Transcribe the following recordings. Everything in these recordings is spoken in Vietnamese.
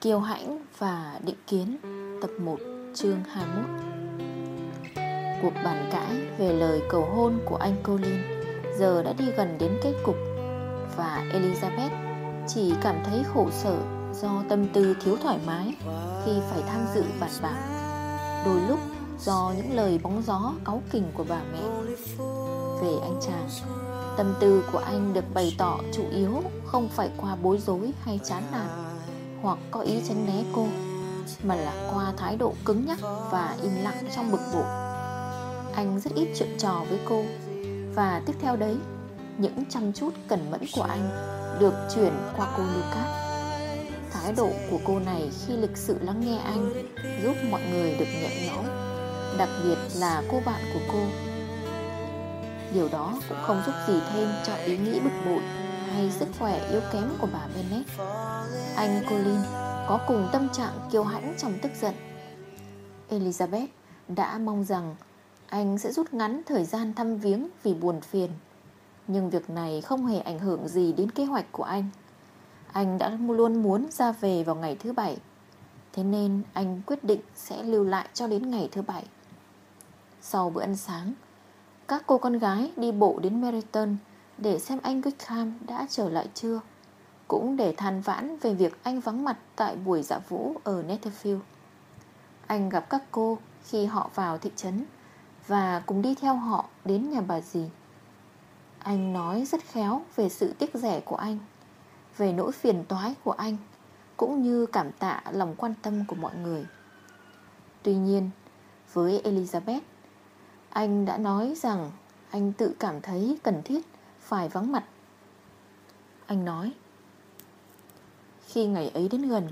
Kiêu hãnh và định kiến, Tập 1 chương 21 Cuộc bàn cãi về lời cầu hôn của anh Colin Giờ đã đi gần đến kết cục Và Elizabeth chỉ cảm thấy khổ sở Do tâm tư thiếu thoải mái Khi phải tham dự bàn bạc. Đôi lúc do những lời bóng gió cáu kỉnh của bà mẹ. Về anh chàng, Tâm tư của anh được bày tỏ chủ yếu Không phải qua bối rối hay chán nản hoặc có ý tránh né cô mà là qua thái độ cứng nhắc và im lặng trong bực bội. Anh rất ít chuyện trò với cô và tiếp theo đấy, những chăm chút cẩn mẫn của anh được chuyển qua cô Lucas. Thái độ của cô này khi lịch sự lắng nghe anh giúp mọi người được nhẹ nhõm, đặc biệt là cô bạn của cô. Điều đó cũng không giúp gì thêm cho ý nghĩ bực bội hay sức khỏe yếu kém của bà Bennett anh Colin có cùng tâm trạng kiêu hãnh trong tức giận. Elizabeth đã mong rằng anh sẽ rút ngắn thời gian thăm viếng vì buồn phiền. Nhưng việc này không hề ảnh hưởng gì đến kế hoạch của anh. Anh đã luôn muốn ra về vào ngày thứ bảy. Thế nên anh quyết định sẽ lưu lại cho đến ngày thứ bảy. Sau bữa ăn sáng, Các cô con gái đi bộ đến Meriton để xem anh Wickham đã trở lại chưa. Cũng để than vãn về việc anh vắng mặt tại buổi dạ vũ ở Netherfield. Anh gặp các cô khi họ vào thị trấn Và cùng đi theo họ đến nhà bà dì. Anh nói rất khéo về sự tiếc rẻ của anh, Về nỗi phiền toái của anh, Cũng như cảm tạ lòng quan tâm của mọi người. Tuy nhiên, với Elizabeth, Anh đã nói rằng anh tự cảm thấy cần thiết phải vắng mặt. Anh nói khi ngày ấy đến gần.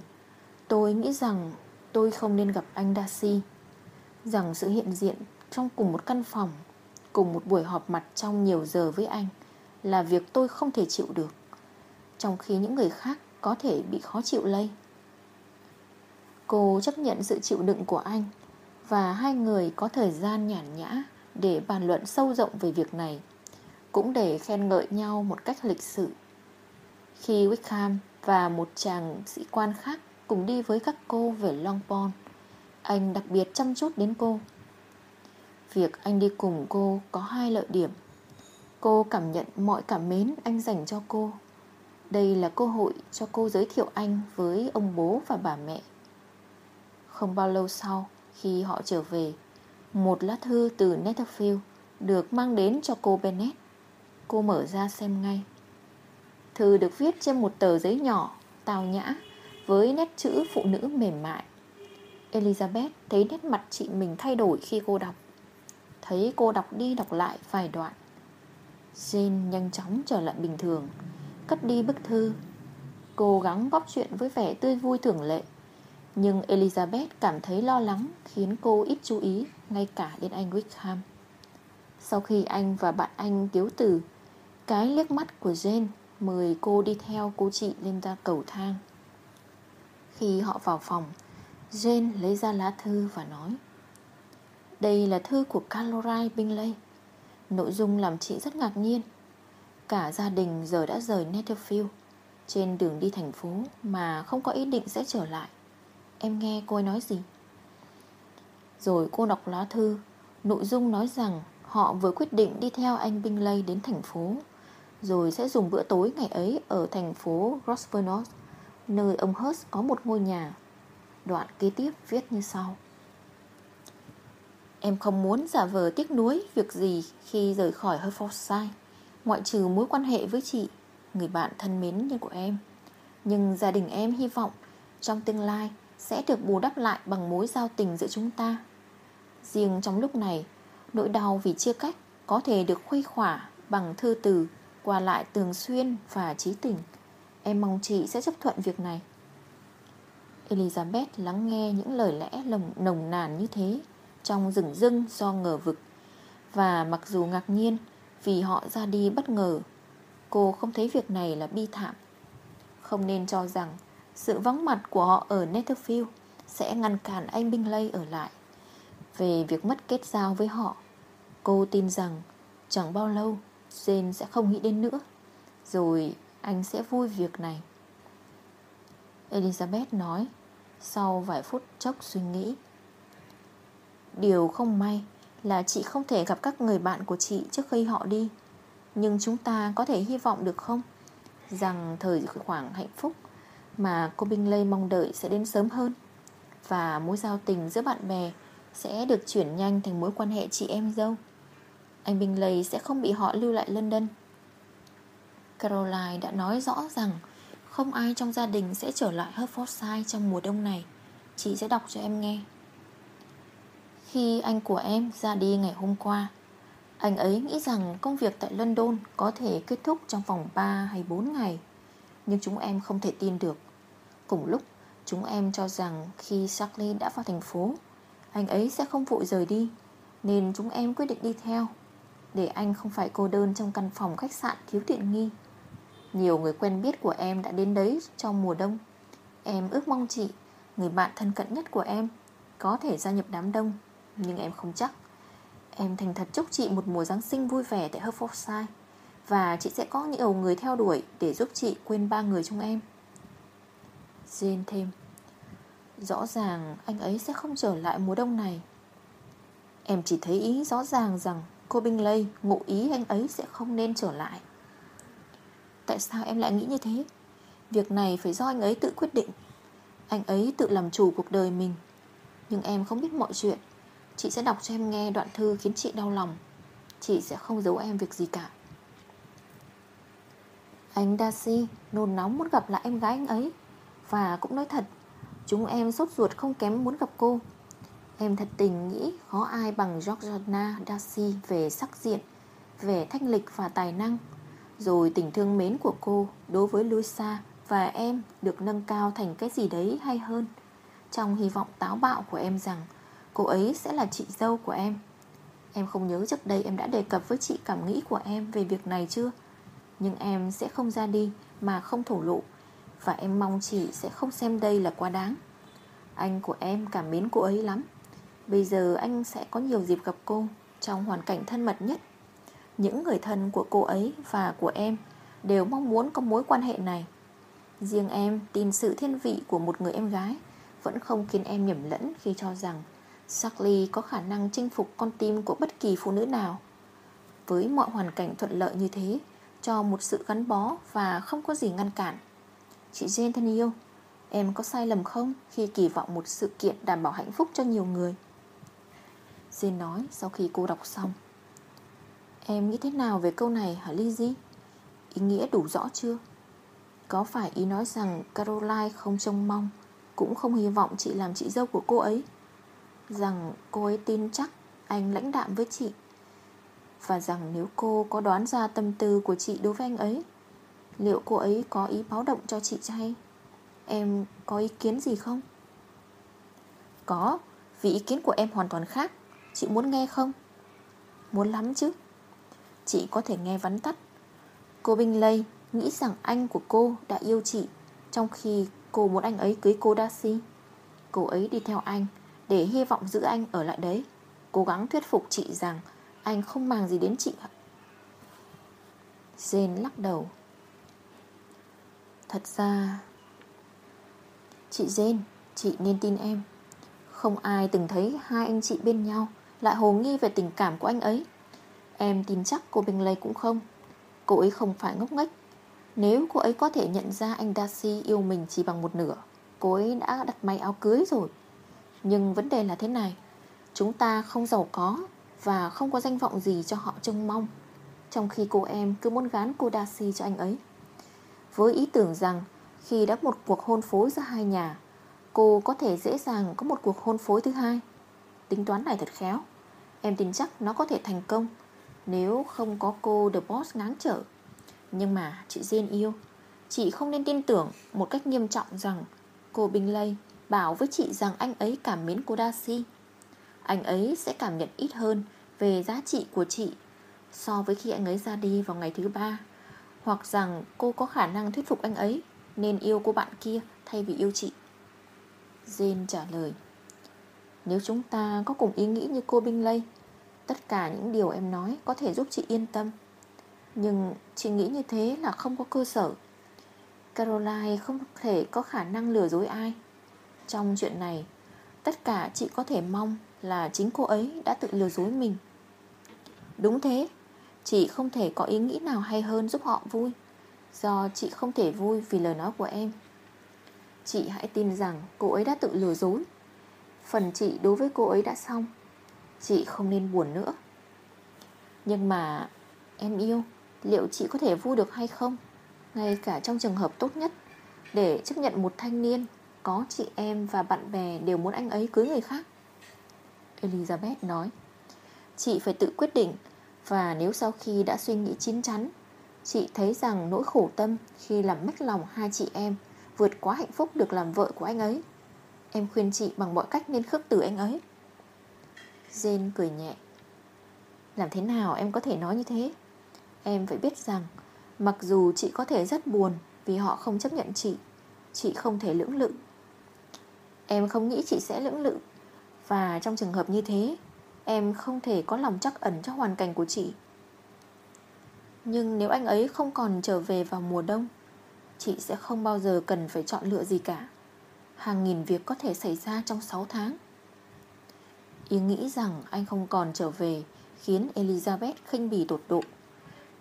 Tôi nghĩ rằng tôi không nên gặp anh Darcy. Rằng sự hiện diện trong cùng một căn phòng, Cùng một buổi họp mặt trong nhiều giờ với anh Là việc tôi không thể chịu được, Trong khi những người khác có thể bị khó chịu lây. Cô chấp nhận sự chịu đựng của anh Và hai người có thời gian nhàn nhã Để bàn luận sâu rộng về việc này, cũng để khen ngợi nhau một cách lịch sự. Khi Wickham và một chàng sĩ quan khác cùng đi với các cô về Longbourn, anh đặc biệt chăm chút đến cô. Việc anh đi cùng cô có hai lợi điểm. Cô cảm nhận mọi cảm mến anh dành cho cô. Đây là cơ hội cho cô giới thiệu anh với ông bố và bà mẹ. Không bao lâu sau, khi họ trở về, một lá thư từ Netherfield được mang đến cho cô Bennett. Cô mở ra xem ngay Thư được viết trên một tờ giấy nhỏ Tào nhã, Với nét chữ phụ nữ mềm mại. Elizabeth thấy nét mặt chị mình thay đổi khi cô đọc. Thấy cô đọc đi đọc lại vài đoạn. Jane nhanh chóng trở lại bình thường, Cất đi bức thư, Cố gắng góp chuyện với vẻ tươi vui thường lệ. Nhưng Elizabeth cảm thấy lo lắng Khiến cô ít chú ý, Ngay cả đến anh Wickham. Sau khi anh và bạn anh cứu từ cái liếc mắt của Jane Mời cô đi theo cô chị lên ra cầu thang. Khi họ vào phòng, Jane lấy ra lá thư và nói, Đây là thư của Caroline Bingley. Nội dung làm chị rất ngạc nhiên. Cả gia đình giờ đã rời Netherfield, Trên đường đi thành phố Mà không có ý định sẽ trở lại. Em nghe cô ấy nói gì? Rồi cô đọc lá thư, Nội dung nói rằng Họ vừa quyết định đi theo anh Bingley đến thành phố rồi sẽ dùng bữa tối ngày ấy Ở thành phố Grosvenor Nơi ông Hurst có một ngôi nhà. Đoạn kế tiếp viết như sau. Em không muốn giả vờ tiếc nuối Việc gì khi rời khỏi Hertfordshire Ngoại trừ mối quan hệ với chị, Người bạn thân mến như của em. Nhưng gia đình em hy vọng Trong tương lai Sẽ được bù đắp lại bằng mối giao tình giữa chúng ta. Riêng trong lúc này, Nỗi đau vì chia cách Có thể được khuây khỏa bằng thư từ qua lại thường xuyên và trí tình Em mong chị sẽ chấp thuận việc này. Elizabeth lắng nghe những lời lẽ lồng, nồng nàn như thế, Trong rừng rưng do ngờ vực. Và mặc dù ngạc nhiên, Vì họ ra đi bất ngờ, Cô không thấy việc này là bi thảm. Không nên cho rằng Sự vắng mặt của họ ở Netherfield Sẽ ngăn cản anh Bingley ở lại. Về việc mất kết giao với họ, Cô tin rằng Chẳng bao lâu Jane sẽ không nghĩ đến nữa. Rồi anh sẽ vui việc này. Elizabeth nói Sau vài phút chốc suy nghĩ. Điều không may là chị không thể gặp các người bạn của chị trước khi họ đi. Nhưng chúng ta có thể hy vọng được không? Rằng thời khoảng hạnh phúc Mà cô Bingley mong đợi sẽ đến sớm hơn. Và mối giao tình giữa bạn bè Sẽ được chuyển nhanh thành mối quan hệ chị em dâu. Anh Bingley sẽ không bị họ lưu lại London. Caroline đã nói rõ rằng Không ai trong gia đình sẽ trở lại Hertfordshire trong mùa đông này. Chị sẽ đọc cho em nghe. Khi anh của em ra đi ngày hôm qua, Anh ấy nghĩ rằng công việc tại London có thể kết thúc trong vòng 3 hay 4 ngày, Nhưng chúng em không thể tin được. Cùng lúc, chúng em cho rằng khi Charlie đã vào thành phố, Anh ấy sẽ không vội rời đi, Nên chúng em quyết định đi theo. Để anh không phải cô đơn trong căn phòng khách sạn thiếu tiện nghi. Nhiều người quen biết của em đã đến đấy trong mùa đông. Em ước mong chị, Người bạn thân cận nhất của em, Có thể gia nhập đám đông, Nhưng em không chắc. Em thành thật chúc chị một mùa Giáng sinh vui vẻ tại Hertfordshire, Và chị sẽ có nhiều người theo đuổi Để giúp chị quên ba người trong em. Jane thêm, Rõ ràng anh ấy sẽ không trở lại mùa đông này. Em chỉ thấy ý rõ ràng rằng Cô Bingley ngụ ý anh ấy sẽ không nên trở lại. Tại sao em lại nghĩ như thế? Việc này phải do anh ấy tự quyết định. Anh ấy tự làm chủ cuộc đời mình. Nhưng em không biết mọi chuyện. Chị sẽ đọc cho em nghe đoạn thư khiến chị đau lòng. Chị sẽ không giấu em việc gì cả. Anh Darcy, nôn nóng muốn gặp lại em gái anh ấy. Và cũng nói thật, Chúng em sốt ruột không kém muốn gặp cô. Em thật tình nghĩ khó ai bằng Georgiana Darcy về sắc diện, Về thanh lịch và tài năng, rồi tình thương mến của cô đối với Luisa và em được nâng cao thành cái gì đấy hay hơn. Trong hy vọng táo bạo của em rằng cô ấy sẽ là chị dâu của em. Em không nhớ trước đây em đã đề cập với chị cảm nghĩ của em về việc này chưa? Nhưng em sẽ không ra đi mà không thổ lộ, Và em mong chị sẽ không xem đây là quá đáng. Anh của em cảm mến cô ấy lắm. Bây giờ anh sẽ có nhiều dịp gặp cô, Trong hoàn cảnh thân mật nhất. Những người thân của cô ấy và của em Đều mong muốn có mối quan hệ này. Riêng em tin sự thiên vị của một người em gái Vẫn không khiến em nhầm lẫn khi cho rằng Charlie có khả năng chinh phục con tim của bất kỳ phụ nữ nào. Với mọi hoàn cảnh thuận lợi như thế, Cho một sự gắn bó và không có gì ngăn cản. Chị Jane thân yêu, Em có sai lầm không khi kỳ vọng một sự kiện đảm bảo hạnh phúc cho nhiều người? Jane nói sau khi cô đọc xong Em nghĩ thế nào về câu này hả Lizzie? Ý nghĩa đủ rõ chưa? Có phải ý nói rằng Caroline không trông mong Cũng không hy vọng chị làm chị dâu của cô ấy Rằng cô ấy tin chắc anh lãnh đạm với chị Và rằng nếu cô có đoán ra tâm tư của chị đối với anh ấy Liệu cô ấy có ý báo động cho chị hay Em có ý kiến gì không? Có, vì ý kiến của em hoàn toàn khác Chị muốn nghe không? Muốn lắm chứ. Chị có thể nghe vắn tắt. Cô Binh Lây nghĩ rằng anh của cô đã yêu chị, Trong khi cô muốn anh ấy cưới cô Darcy. Cô ấy đi theo anh Để hy vọng giữ anh ở lại đấy, Cố gắng thuyết phục chị rằng Anh không màng gì đến chị. Jane lắc đầu. Thật ra, Chị Jane, Chị nên tin em. Không ai từng thấy hai anh chị bên nhau. Lại hồ nghi về tình cảm của anh ấy. Em tin chắc cô Bingley cũng không. Cô ấy không phải ngốc nghếch. Nếu cô ấy có thể nhận ra anh Darcy yêu mình chỉ bằng một nửa, Cô ấy đã đặt may áo cưới rồi. Nhưng vấn đề là thế này, Chúng ta không giàu có Và không có danh vọng gì cho họ trông mong, Trong khi cô em cứ muốn gán cô Darcy cho anh ấy. Với ý tưởng rằng Khi đã một cuộc hôn phối giữa hai nhà, Cô có thể dễ dàng có một cuộc hôn phối thứ hai. Tính toán này thật khéo. Em tin chắc nó có thể thành công nếu không có cô The Boss ngáng trở. Nhưng mà chị Jane yêu. Chị không nên tin tưởng một cách nghiêm trọng rằng Cô Bingley bảo với chị rằng anh ấy cảm mến cô Darcy. Anh ấy sẽ cảm nhận ít hơn về giá trị của chị So với khi anh ấy ra đi vào ngày thứ ba. Hoặc rằng cô có khả năng thuyết phục anh ấy Nên yêu cô bạn kia thay vì yêu chị. Jane trả lời. Nếu chúng ta có cùng ý nghĩ như cô Bingley Tất cả những điều em nói có thể giúp chị yên tâm. Nhưng chị nghĩ như thế là không có cơ sở. Caroline không thể có khả năng lừa dối ai. Trong chuyện này, Tất cả chị có thể mong là chính cô ấy đã tự lừa dối mình. Đúng thế, Chị không thể có ý nghĩ nào hay hơn giúp họ vui, Do chị không thể vui vì lời nói của em. Chị hãy tin rằng cô ấy đã tự lừa dối. Phần chị đối với cô ấy đã xong. Chị không nên buồn nữa. Nhưng mà, Em yêu, Liệu chị có thể vui được hay không? Ngay cả trong trường hợp tốt nhất, Để chấp nhận một thanh niên, Có chị em và bạn bè đều muốn anh ấy cưới người khác. Elizabeth nói, Chị phải tự quyết định, Và nếu sau khi đã suy nghĩ chín chắn, Chị thấy rằng nỗi khổ tâm Khi làm mất lòng hai chị em Vượt quá hạnh phúc được làm vợ của anh ấy Em khuyên chị bằng mọi cách nên khước từ anh ấy. Jane cười nhẹ. Làm thế nào em có thể nói như thế? Em phải biết rằng, Mặc dù chị có thể rất buồn Vì họ không chấp nhận chị Chị không thể lưỡng lự. Em không nghĩ chị sẽ lưỡng lự, Và trong trường hợp như thế, Em không thể có lòng chắc ẩn cho hoàn cảnh của chị. Nhưng nếu anh ấy không còn trở về vào mùa đông, Chị sẽ không bao giờ cần phải chọn lựa gì cả. Hàng nghìn việc có thể xảy ra trong 6 tháng. Ý nghĩ rằng anh không còn trở về Khiến Elizabeth khinh bỉ tột độ.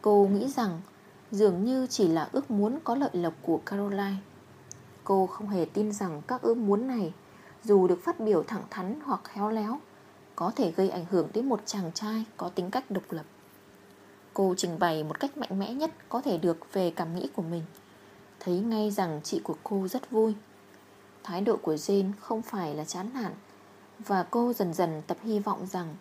Cô nghĩ rằng Dường như chỉ là ước muốn có lợi lộc của Caroline. Cô không hề tin rằng các ước muốn này, Dù được phát biểu thẳng thắn hoặc khéo léo, Có thể gây ảnh hưởng đến một chàng trai có tính cách độc lập. Cô trình bày một cách mạnh mẽ nhất có thể được về cảm nghĩ của mình. Thấy ngay rằng chị của cô rất vui. Thái độ của Jane không phải là chán nản, Và cô dần dần tập hy vọng rằng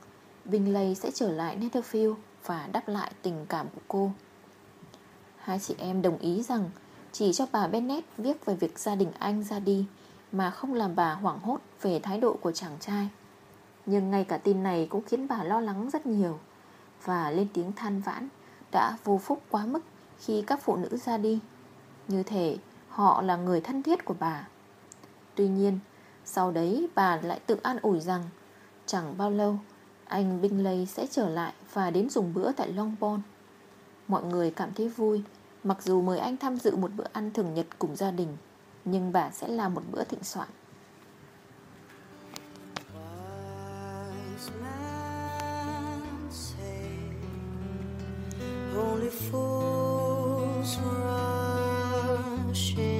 Bingley sẽ trở lại Netherfield Và đáp lại tình cảm của cô. Hai chị em đồng ý rằng Chỉ cho bà Bennet viết về việc gia đình anh ra đi Mà không làm bà hoảng hốt về thái độ của chàng trai. Nhưng ngay cả tin này cũng khiến bà lo lắng rất nhiều Và lên tiếng than vãn Đã vô phúc quá mức khi các phụ nữ ra đi. Như thể họ là người thân thiết của bà. Tuy nhiên, Sau đấy bà lại tự an ủi rằng, Chẳng bao lâu, Anh Bingley sẽ trở lại Và đến dùng bữa tại Longbourn Mọi người cảm thấy vui, Mặc dù mời anh tham dự một bữa ăn thường nhật cùng gia đình, Nhưng bà sẽ làm một bữa thịnh soạn. Only fools rushing